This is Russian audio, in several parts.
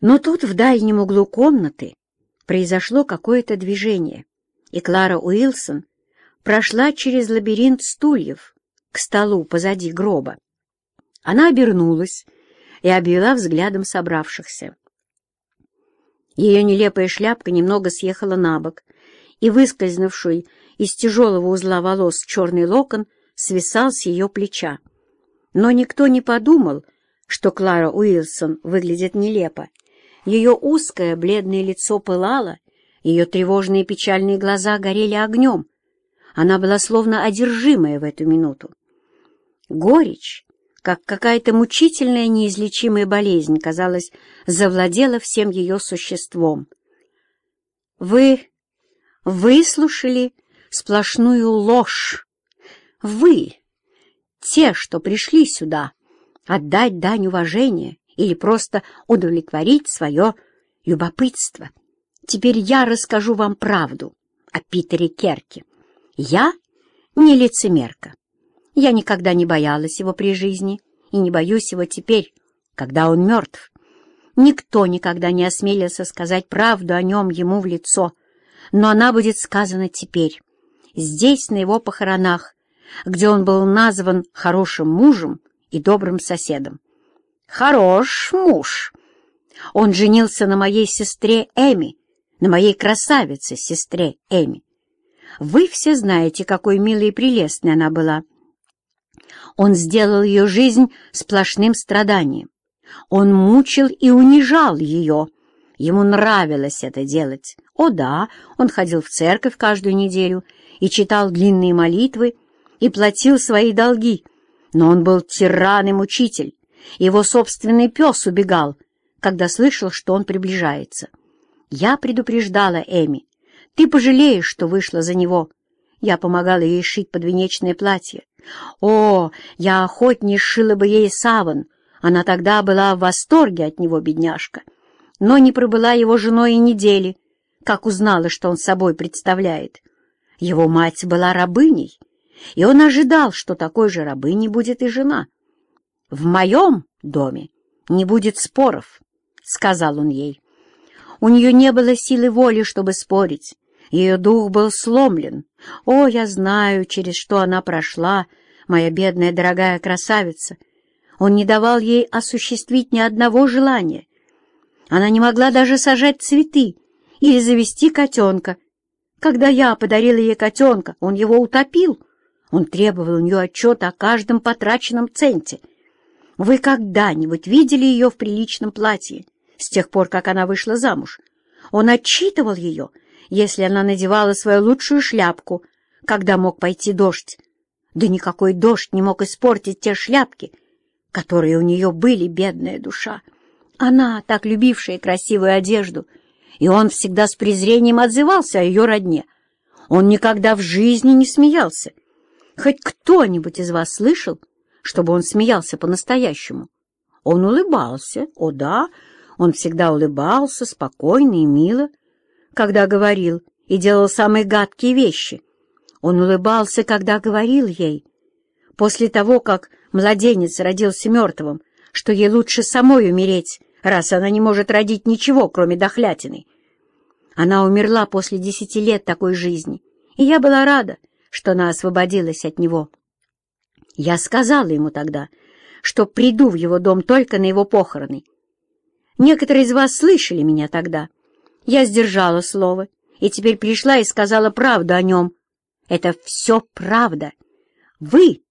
Но тут в дальнем углу комнаты произошло какое-то движение, и Клара Уилсон прошла через лабиринт стульев к столу позади гроба. Она обернулась и обвела взглядом собравшихся. Ее нелепая шляпка немного съехала на бок, и выскользнувший из тяжелого узла волос черный локон свисал с ее плеча. Но никто не подумал, что Клара Уилсон выглядит нелепо. Ее узкое бледное лицо пылало, ее тревожные печальные глаза горели огнем. Она была словно одержимая в эту минуту. Горечь, как какая-то мучительная неизлечимая болезнь, казалось, завладела всем ее существом. «Вы выслушали сплошную ложь. Вы, те, что пришли сюда, отдать дань уважения или просто удовлетворить свое любопытство. Теперь я расскажу вам правду о Питере Керке. Я не лицемерка. Я никогда не боялась его при жизни и не боюсь его теперь, когда он мертв. Никто никогда не осмелился сказать правду о нем ему в лицо, но она будет сказана теперь, здесь, на его похоронах, где он был назван хорошим мужем и добрым соседом. Хорош муж! Он женился на моей сестре Эми, на моей красавице-сестре Эми. Вы все знаете, какой милой и прелестной она была. Он сделал ее жизнь сплошным страданием. Он мучил и унижал ее. Ему нравилось это делать. О да, он ходил в церковь каждую неделю и читал длинные молитвы, и платил свои долги, но он был тиран и мучитель. Его собственный пес убегал, когда слышал, что он приближается. Я предупреждала Эми. Ты пожалеешь, что вышла за него. Я помогала ей шить подвенечное платье. О, я охотнее сшила бы ей саван. Она тогда была в восторге от него, бедняжка. Но не пробыла его женой и недели, как узнала, что он собой представляет. Его мать была рабыней, и он ожидал, что такой же рабыней будет и жена. «В моем доме не будет споров», — сказал он ей. У нее не было силы воли, чтобы спорить. Ее дух был сломлен. О, я знаю, через что она прошла, моя бедная дорогая красавица. Он не давал ей осуществить ни одного желания. Она не могла даже сажать цветы или завести котенка. Когда я подарила ей котенка, он его утопил. Он требовал у нее отчета о каждом потраченном центе. Вы когда-нибудь видели ее в приличном платье с тех пор, как она вышла замуж? Он отчитывал ее, если она надевала свою лучшую шляпку, когда мог пойти дождь. Да никакой дождь не мог испортить те шляпки, которые у нее были, бедная душа. Она, так любившая красивую одежду, и он всегда с презрением отзывался о ее родне. Он никогда в жизни не смеялся. Хоть кто-нибудь из вас слышал, чтобы он смеялся по-настоящему? Он улыбался, о да, он всегда улыбался, спокойно и мило, когда говорил и делал самые гадкие вещи. Он улыбался, когда говорил ей, после того, как младенец родился мертвым, что ей лучше самой умереть, раз она не может родить ничего, кроме дохлятины. Она умерла после десяти лет такой жизни, и я была рада, что она освободилась от него. Я сказала ему тогда, что приду в его дом только на его похороны. Некоторые из вас слышали меня тогда. Я сдержала слово, и теперь пришла и сказала правду о нем. Это все правда. Вы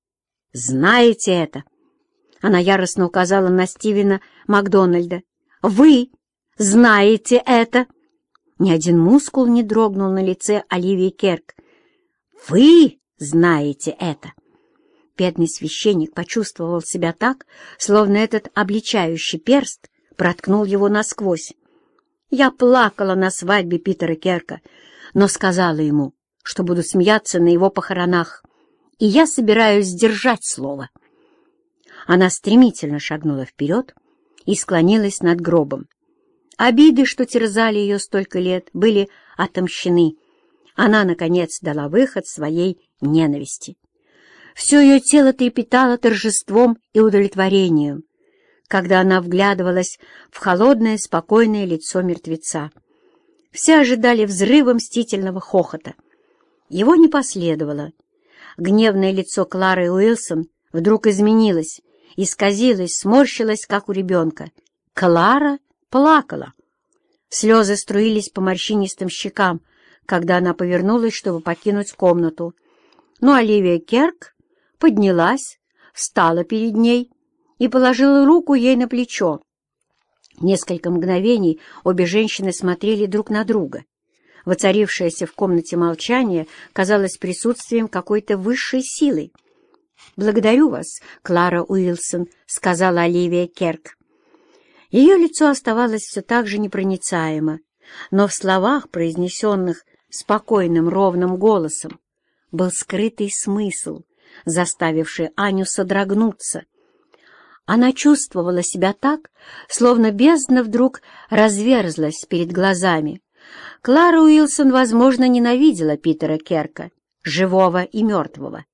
знаете это. Она яростно указала на Стивена Макдональда. Вы знаете это. Ни один мускул не дрогнул на лице Оливии Керк. Вы знаете это. Бедный священник почувствовал себя так, словно этот обличающий перст проткнул его насквозь. Я плакала на свадьбе Питера Керка, но сказала ему, что буду смеяться на его похоронах, и я собираюсь сдержать слово. Она стремительно шагнула вперед и склонилась над гробом. Обиды, что терзали ее столько лет, были отомщены. Она, наконец, дала выход своей ненависти. Все ее тело трепетало торжеством и удовлетворением. когда она вглядывалась в холодное, спокойное лицо мертвеца. Все ожидали взрыва мстительного хохота. Его не последовало. Гневное лицо Клары Уилсон вдруг изменилось, исказилось, сморщилось, как у ребенка. Клара плакала. Слезы струились по морщинистым щекам, когда она повернулась, чтобы покинуть комнату. Но Оливия Керк поднялась, встала перед ней и положила руку ей на плечо. Несколько мгновений обе женщины смотрели друг на друга. Воцарившееся в комнате молчание казалось присутствием какой-то высшей силы. «Благодарю вас, Клара Уилсон», — сказала Оливия Керк. Ее лицо оставалось все так же непроницаемо, но в словах, произнесенных спокойным ровным голосом, был скрытый смысл, заставивший Аню содрогнуться. Она чувствовала себя так, словно бездна вдруг разверзлась перед глазами. Клара Уилсон, возможно, ненавидела Питера Керка, живого и мертвого.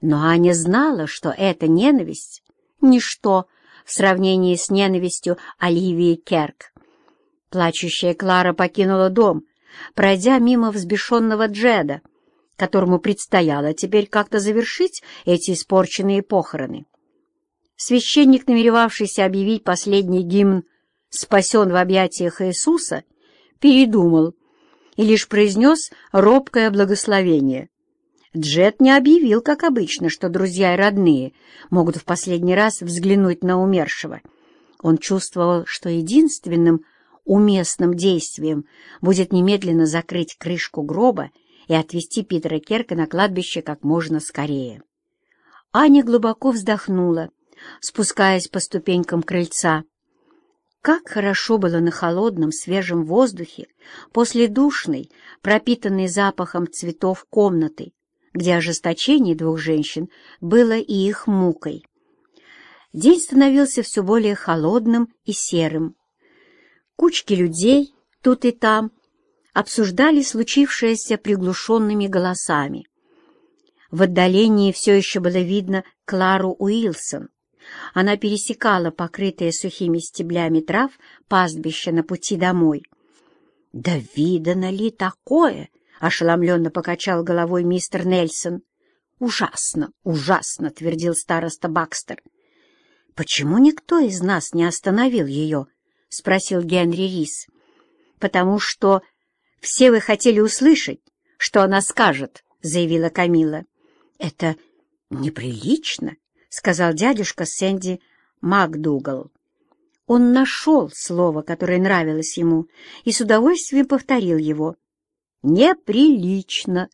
Но Аня знала, что эта ненависть — ничто в сравнении с ненавистью Оливии Керк. Плачущая Клара покинула дом, пройдя мимо взбешенного Джеда, которому предстояло теперь как-то завершить эти испорченные похороны. Священник, намеревавшийся объявить последний гимн «Спасен в объятиях Иисуса», передумал и лишь произнес робкое благословение. Джет не объявил, как обычно, что друзья и родные могут в последний раз взглянуть на умершего. Он чувствовал, что единственным уместным действием будет немедленно закрыть крышку гроба и отвезти Питера Керка на кладбище как можно скорее. Аня глубоко вздохнула, спускаясь по ступенькам крыльца. Как хорошо было на холодном, свежем воздухе после душной, пропитанной запахом цветов комнаты, где ожесточение двух женщин было и их мукой. День становился все более холодным и серым. Кучки людей тут и там обсуждали случившееся приглушенными голосами. В отдалении все еще было видно Клару Уилсон. Она пересекала покрытые сухими стеблями трав пастбище на пути домой. «Да видано ли такое?» — ошеломленно покачал головой мистер Нельсон. «Ужасно, ужасно!» — твердил староста Бакстер. «Почему никто из нас не остановил ее?» — спросил Генри Рис. «Потому что все вы хотели услышать, что она скажет», — заявила Камила. «Это неприлично», — сказал дядюшка Сэнди МакДугал. Он нашел слово, которое нравилось ему, и с удовольствием повторил его. «Неприлично.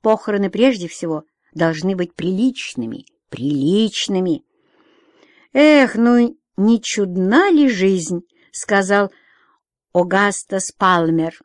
Похороны прежде всего должны быть приличными, приличными». «Эх, ну не чудна ли жизнь?» — сказал Огастас Палмер.